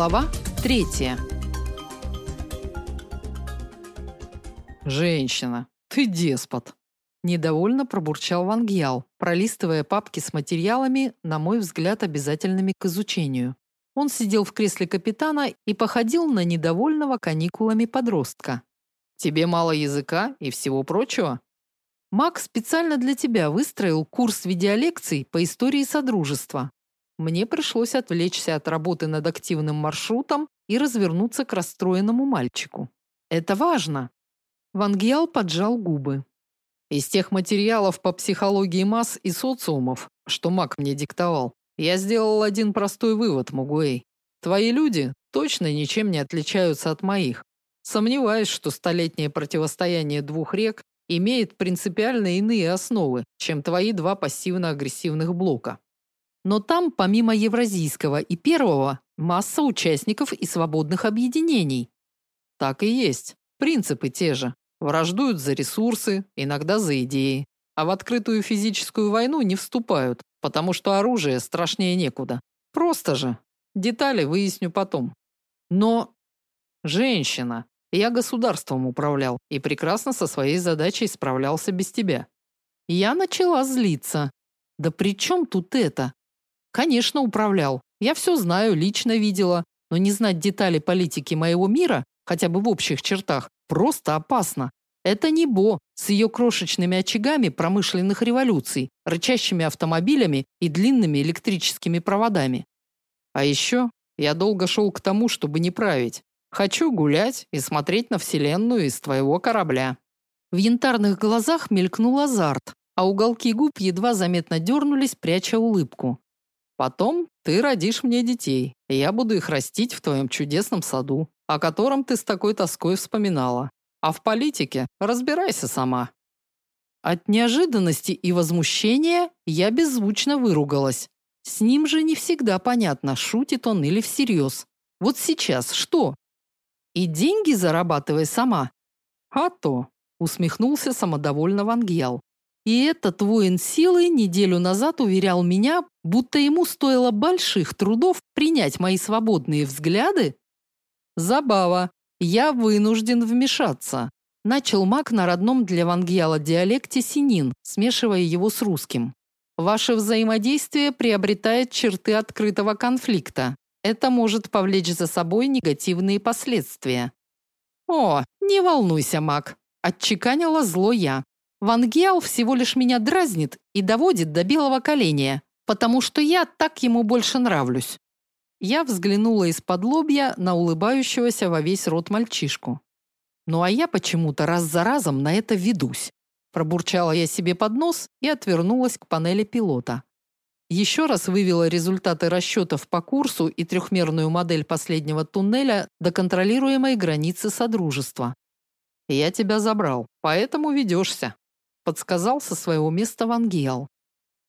Глава третья. Женщина, ты деспот, недовольно пробурчал Вангьял, пролистывая папки с материалами, на мой взгляд, обязательными к изучению. Он сидел в кресле капитана и походил на недовольного каникулами подростка. Тебе мало языка и всего прочего? Мак специально для тебя выстроил курс видеолекций по истории содружества. Мне пришлось отвлечься от работы над активным маршрутом и развернуться к расстроенному мальчику. Это важно. Ван Гиал поджал губы. Из тех материалов по психологии масс и социумов, что Мак мне диктовал, я сделал один простой вывод, Мугуэй. Твои люди точно ничем не отличаются от моих. Сомневаюсь, что столетнее противостояние двух рек имеет принципиально иные основы, чем твои два пассивно-агрессивных блока. Но там, помимо евразийского и первого, масса участников и свободных объединений. Так и есть. Принципы те же. Враждуют за ресурсы, иногда за идеи. А в открытую физическую войну не вступают, потому что оружие страшнее некуда. Просто же. Детали выясню потом. Но женщина, я государством управлял и прекрасно со своей задачей справлялся без тебя. Я начала злиться. Да при чем тут это? Конечно, управлял. Я все знаю, лично видела, но не знать детали политики моего мира, хотя бы в общих чертах, просто опасно. Это не Бо с ее крошечными очагами промышленных революций, рычащими автомобилями и длинными электрическими проводами. А еще я долго шел к тому, чтобы не править. Хочу гулять и смотреть на вселенную из твоего корабля. В янтарных глазах мелькнул азарт, а уголки губ едва заметно дернулись, пряча улыбку. Потом ты родишь мне детей, и я буду их растить в твоем чудесном саду, о котором ты с такой тоской вспоминала. А в политике разбирайся сама. От неожиданности и возмущения я беззвучно выругалась. С ним же не всегда понятно, шутит он или всерьез. Вот сейчас что? И деньги зарабатывай сама. А то, усмехнулся самодовольно Вангьял. И этот воин силы неделю назад уверял меня, будто ему стоило больших трудов принять мои свободные взгляды. Забава. Я вынужден вмешаться. Начал маг на родном для Вангьяла диалекте синин, смешивая его с русским. Ваше взаимодействие приобретает черты открытого конфликта. Это может повлечь за собой негативные последствия. О, не волнуйся, маг, отчеканила зло я. Ван Геал всего лишь меня дразнит и доводит до белого коленя, потому что я так ему больше нравлюсь. Я взглянула из-под лобья на улыбающегося во весь рот мальчишку. Ну а я почему-то раз за разом на это ведусь. Пробурчала я себе под нос и отвернулась к панели пилота. Еще раз вывела результаты расчетов по курсу и трехмерную модель последнего туннеля до контролируемой границы содружества. Я тебя забрал, поэтому ведешься подсказал со своего места Вангел.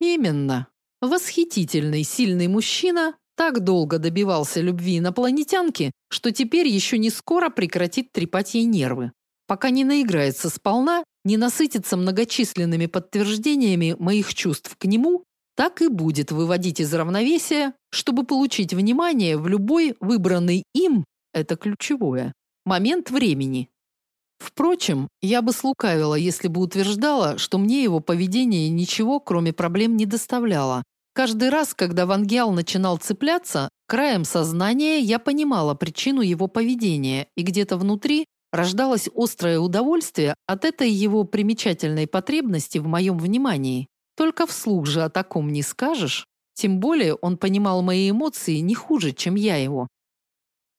Именно. Восхитительный, сильный мужчина так долго добивался любви инопланетянки, что теперь еще не скоро прекратит трепать ей нервы. Пока не наиграется сполна, не насытится многочисленными подтверждениями моих чувств к нему, так и будет выводить из равновесия, чтобы получить внимание в любой выбранный им, это ключевое, момент времени. Впрочем, я бы слукавила, если бы утверждала, что мне его поведение ничего, кроме проблем, не доставляло. Каждый раз, когда Вангиал начинал цепляться, краем сознания я понимала причину его поведения, и где-то внутри рождалось острое удовольствие от этой его примечательной потребности в моем внимании. Только вслух же о таком не скажешь. Тем более он понимал мои эмоции не хуже, чем я его.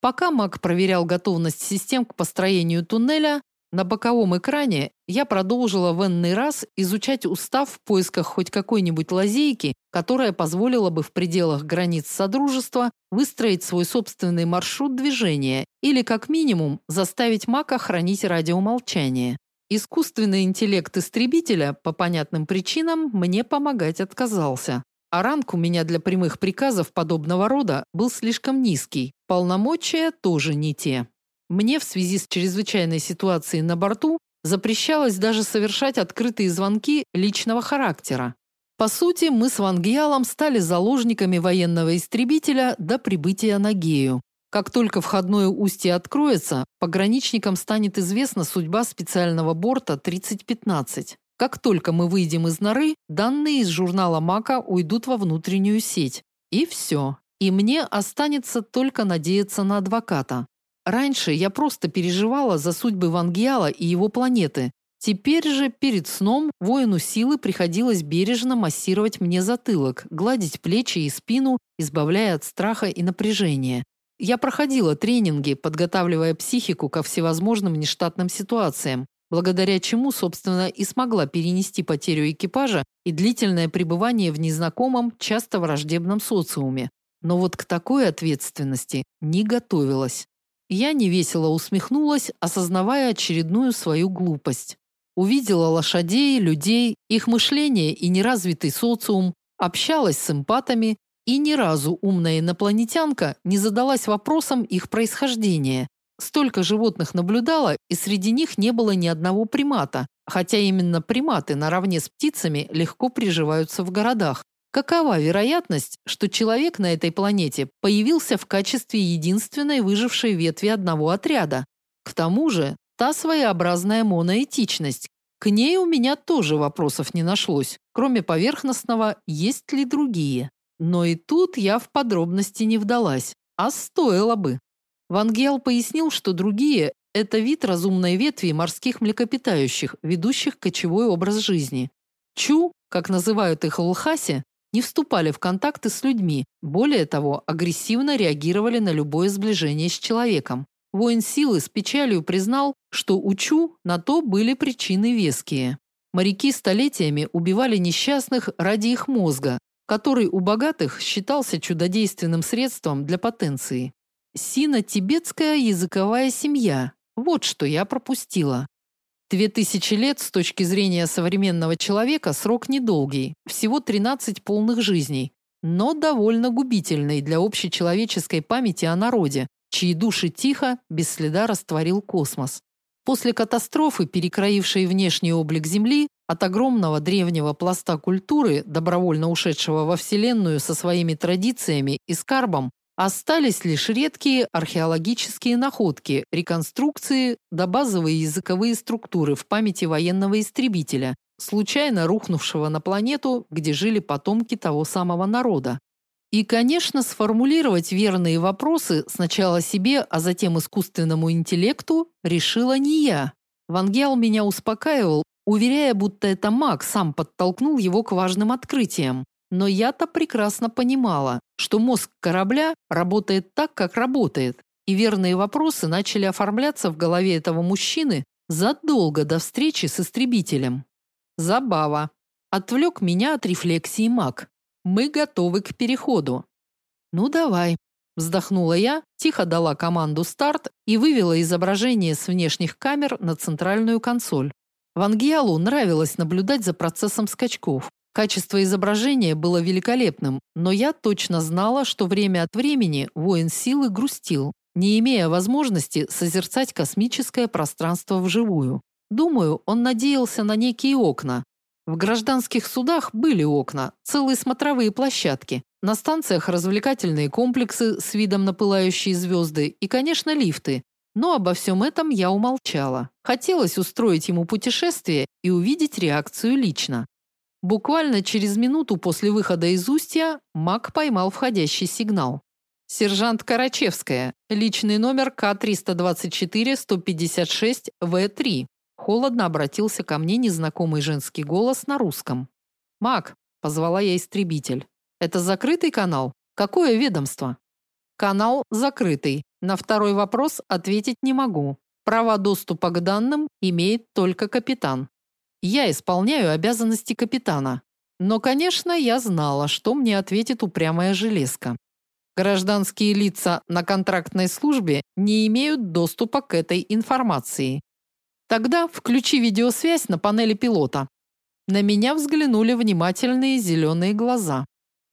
Пока Мак проверял готовность систем к построению туннеля, на боковом экране я продолжила в энный раз изучать устав в поисках хоть какой-нибудь лазейки, которая позволила бы в пределах границ содружества выстроить свой собственный маршрут движения или как минимум заставить Мака хранить радиомолчание. Искусственный интеллект истребителя по понятным причинам мне помогать отказался. А ранг у меня для прямых приказов подобного рода был слишком низкий. Полномочия тоже не те. Мне в связи с чрезвычайной ситуацией на борту запрещалось даже совершать открытые звонки личного характера. По сути, мы с Вангиалом стали заложниками военного истребителя до прибытия на Гею. Как только входное устье откроется, пограничникам станет известна судьба специального борта 3015. Как только мы выйдем из норы, данные из журнала Мака уйдут во внутреннюю сеть. И все. И мне останется только надеяться на адвоката. Раньше я просто переживала за судьбы Вангиала и его планеты. Теперь же перед сном воину силы приходилось бережно массировать мне затылок, гладить плечи и спину, избавляя от страха и напряжения. Я проходила тренинги, подготавливая психику ко всевозможным нештатным ситуациям, благодаря чему, собственно, и смогла перенести потерю экипажа и длительное пребывание в незнакомом, часто враждебном социуме. Но вот к такой ответственности не готовилась. Я невесело усмехнулась, осознавая очередную свою глупость. Увидела лошадей, людей, их мышление и неразвитый социум, общалась с эмпатами, и ни разу умная инопланетянка не задалась вопросом их происхождения, Столько животных наблюдала, и среди них не было ни одного примата, хотя именно приматы наравне с птицами легко приживаются в городах. Какова вероятность, что человек на этой планете появился в качестве единственной выжившей ветви одного отряда? К тому же, та своеобразная моноэтичность. К ней у меня тоже вопросов не нашлось, кроме поверхностного, есть ли другие. Но и тут я в подробности не вдалась, а стоило бы. Вангел пояснил, что другие – это вид разумной ветви морских млекопитающих, ведущих кочевой образ жизни. Чу, как называют их в Лхасе, не вступали в контакты с людьми, более того, агрессивно реагировали на любое сближение с человеком. Воин силы с печалью признал, что у Чу на то были причины веские. Моряки столетиями убивали несчастных ради их мозга, который у богатых считался чудодейственным средством для потенции. Сино-тибетская языковая семья. Вот что я пропустила. Две тысячи лет с точки зрения современного человека срок недолгий, всего 13 полных жизней, но довольно губительный для общечеловеческой памяти о народе, чьи души тихо, без следа растворил космос. После катастрофы, перекроившей внешний облик Земли, от огромного древнего пласта культуры, добровольно ушедшего во Вселенную со своими традициями и скарбом, Остались лишь редкие археологические находки, реконструкции да базовые языковые структуры в памяти военного истребителя, случайно рухнувшего на планету, где жили потомки того самого народа. И, конечно, сформулировать верные вопросы сначала себе, а затем искусственному интеллекту решила не я. Вангел меня успокаивал, уверяя, будто это маг сам подтолкнул его к важным открытиям. Но я-то прекрасно понимала, что мозг корабля работает так, как работает, и верные вопросы начали оформляться в голове этого мужчины задолго до встречи с истребителем. Забава. Отвлек меня от рефлексии маг. Мы готовы к переходу. Ну давай, вздохнула я, тихо дала команду старт и вывела изображение с внешних камер на центральную консоль. Вангиалу нравилось наблюдать за процессом скачков. Качество изображения было великолепным, но я точно знала, что время от времени воин силы грустил, не имея возможности созерцать космическое пространство вживую. Думаю, он надеялся на некие окна. В гражданских судах были окна, целые смотровые площадки, на станциях развлекательные комплексы с видом на пылающие звезды и, конечно, лифты. Но обо всем этом я умолчала. Хотелось устроить ему путешествие и увидеть реакцию лично. Буквально через минуту после выхода из устья Мак поймал входящий сигнал. Сержант Карачевская, личный номер К324-156-В3. Холодно обратился ко мне незнакомый женский голос на русском. «Мак», – позвала я истребитель. «Это закрытый канал? Какое ведомство?» «Канал закрытый. На второй вопрос ответить не могу. Права доступа к данным имеет только капитан. Я исполняю обязанности капитана. Но, конечно, я знала, что мне ответит упрямая железка. Гражданские лица на контрактной службе не имеют доступа к этой информации. Тогда включи видеосвязь на панели пилота. На меня взглянули внимательные зеленые глаза.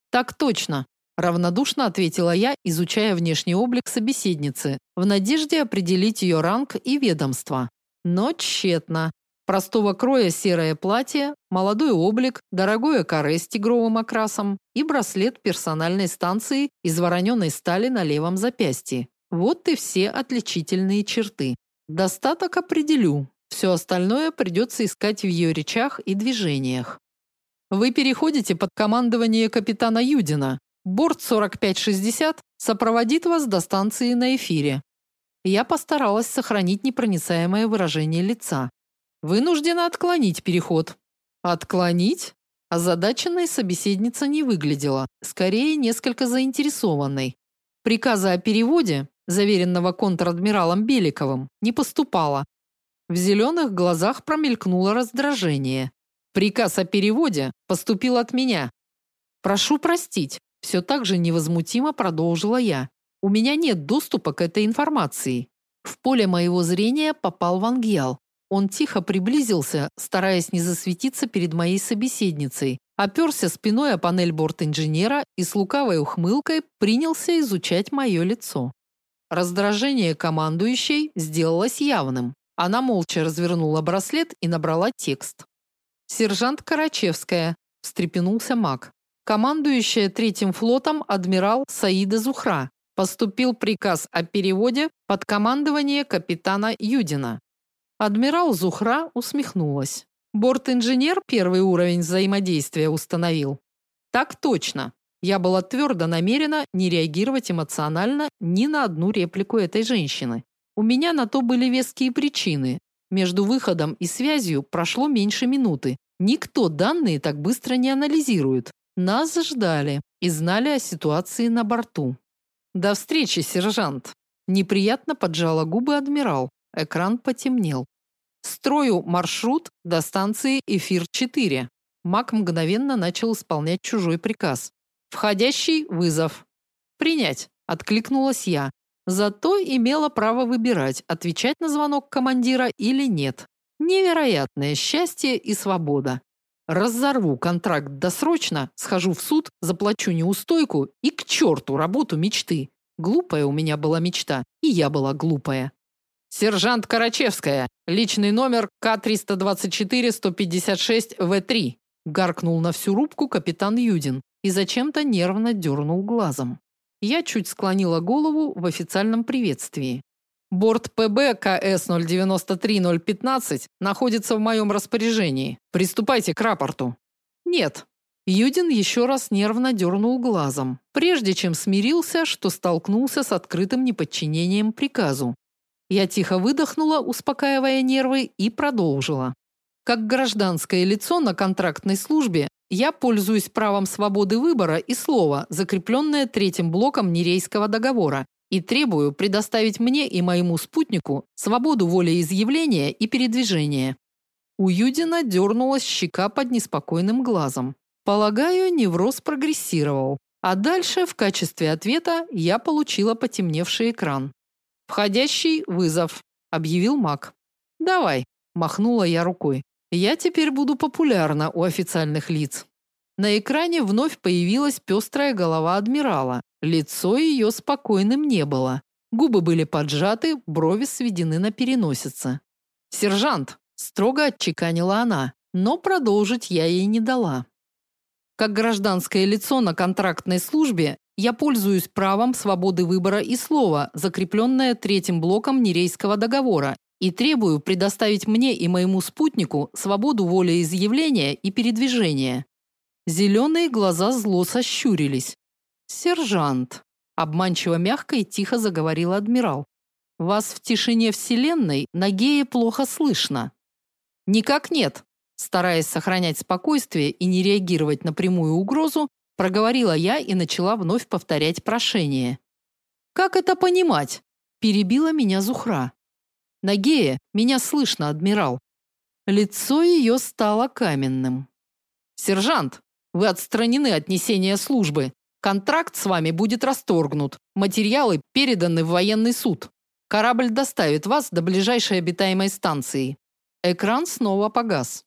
Так точно, равнодушно ответила я, изучая внешний облик собеседницы, в надежде определить ее ранг и ведомство. Но тщетно. Простого кроя серое платье, молодой облик, дорогое каре с тигровым окрасом и браслет персональной станции из вороненой стали на левом запястье. Вот и все отличительные черты. Достаток определю. Все остальное придется искать в ее речах и движениях. Вы переходите под командование капитана Юдина. Борт 4560 сопроводит вас до станции на эфире. Я постаралась сохранить непроницаемое выражение лица. Вынуждена отклонить переход. Отклонить? Озадаченной собеседница не выглядела, скорее несколько заинтересованной. Приказа о переводе, заверенного контр-адмиралом Беликовым, не поступало. В зеленых глазах промелькнуло раздражение. Приказ о переводе поступил от меня. Прошу простить, все так же невозмутимо продолжила я. У меня нет доступа к этой информации. В поле моего зрения попал Вангьял. Он тихо приблизился, стараясь не засветиться перед моей собеседницей, оперся спиной о панель борт-инженера и с лукавой ухмылкой принялся изучать мое лицо. Раздражение командующей сделалось явным. Она молча развернула браслет и набрала текст. Сержант Карачевская, встрепенулся Мак. Командующая третьим флотом адмирал Саида Зухра. Поступил приказ о переводе под командование капитана Юдина. Адмирал Зухра усмехнулась. Борт-инженер первый уровень взаимодействия установил. Так точно. Я была твердо намерена не реагировать эмоционально ни на одну реплику этой женщины. У меня на то были веские причины. Между выходом и связью прошло меньше минуты. Никто данные так быстро не анализирует. Нас ждали и знали о ситуации на борту. До встречи, сержант. Неприятно поджала губы адмирал. Экран потемнел. Строю маршрут до станции Эфир-4. Мак мгновенно начал исполнять чужой приказ. Входящий вызов. Принять, откликнулась я. Зато имела право выбирать, отвечать на звонок командира или нет. Невероятное счастье и свобода. Разорву контракт досрочно, схожу в суд, заплачу неустойку и к черту работу мечты. Глупая у меня была мечта, и я была глупая. Сержант Карачевская, личный номер К324-156-В3, гаркнул на всю рубку капитан Юдин и зачем-то нервно дернул глазом. Я чуть склонила голову в официальном приветствии. Борт ПБ КС 093015 находится в моем распоряжении. Приступайте к рапорту. Нет. Юдин еще раз нервно дернул глазом, прежде чем смирился, что столкнулся с открытым неподчинением приказу. Я тихо выдохнула, успокаивая нервы, и продолжила. Как гражданское лицо на контрактной службе, я пользуюсь правом свободы выбора и слова, закрепленное третьим блоком Нерейского договора, и требую предоставить мне и моему спутнику свободу волеизъявления и передвижения. У Юдина дернулась щека под неспокойным глазом. Полагаю, невроз прогрессировал. А дальше в качестве ответа я получила потемневший экран. Входящий вызов, объявил Мак. Давай, махнула я рукой. Я теперь буду популярна у официальных лиц. На экране вновь появилась пестрая голова адмирала. Лицо ее спокойным не было. Губы были поджаты, брови сведены на переносице. "Сержант", строго отчеканила она, но продолжить я ей не дала. Как гражданское лицо на контрактной службе, я пользуюсь правом свободы выбора и слова, закрепленное третьим блоком Нерейского договора, и требую предоставить мне и моему спутнику свободу волеизъявления и передвижения. Зеленые глаза зло сощурились. Сержант, обманчиво мягко и тихо заговорил адмирал. Вас в тишине вселенной на гее плохо слышно. Никак нет, стараясь сохранять спокойствие и не реагировать на прямую угрозу, проговорила я и начала вновь повторять прошение. Как это понимать? перебила меня Зухра. Нагея, меня слышно, адмирал. Лицо ее стало каменным. Сержант, вы отстранены от несения службы. Контракт с вами будет расторгнут. Материалы переданы в военный суд. Корабль доставит вас до ближайшей обитаемой станции. Экран снова погас.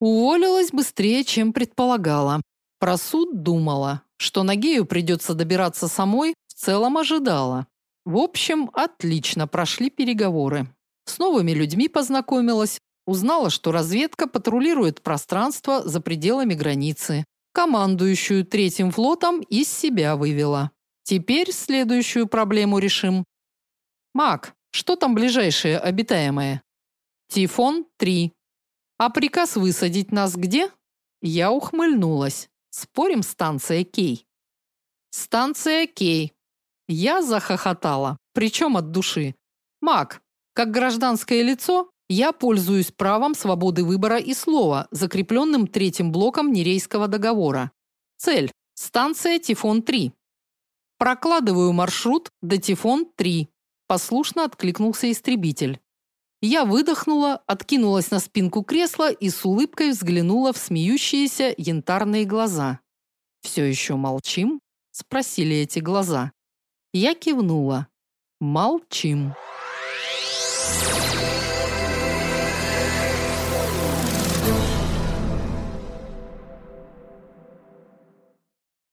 Уволилась быстрее, чем предполагала. Про суд думала, что Нагею придется добираться самой, в целом ожидала. В общем, отлично прошли переговоры. С новыми людьми познакомилась, узнала, что разведка патрулирует пространство за пределами границы. Командующую третьим флотом из себя вывела. Теперь следующую проблему решим. Мак, что там ближайшее обитаемое? Тифон 3. А приказ высадить нас где? Я ухмыльнулась. Спорим, станция Кей. Станция Кей. Я захохотала, причем от души. Мак, как гражданское лицо, я пользуюсь правом свободы выбора и слова, закрепленным третьим блоком Нерейского договора. Цель станция Тифон-3. Прокладываю маршрут до Тифон-3. Послушно откликнулся истребитель. Я выдохнула, откинулась на спинку кресла и с улыбкой взглянула в смеющиеся янтарные глаза. «Все еще молчим?» спросили эти глаза. Я кивнула. Молчим.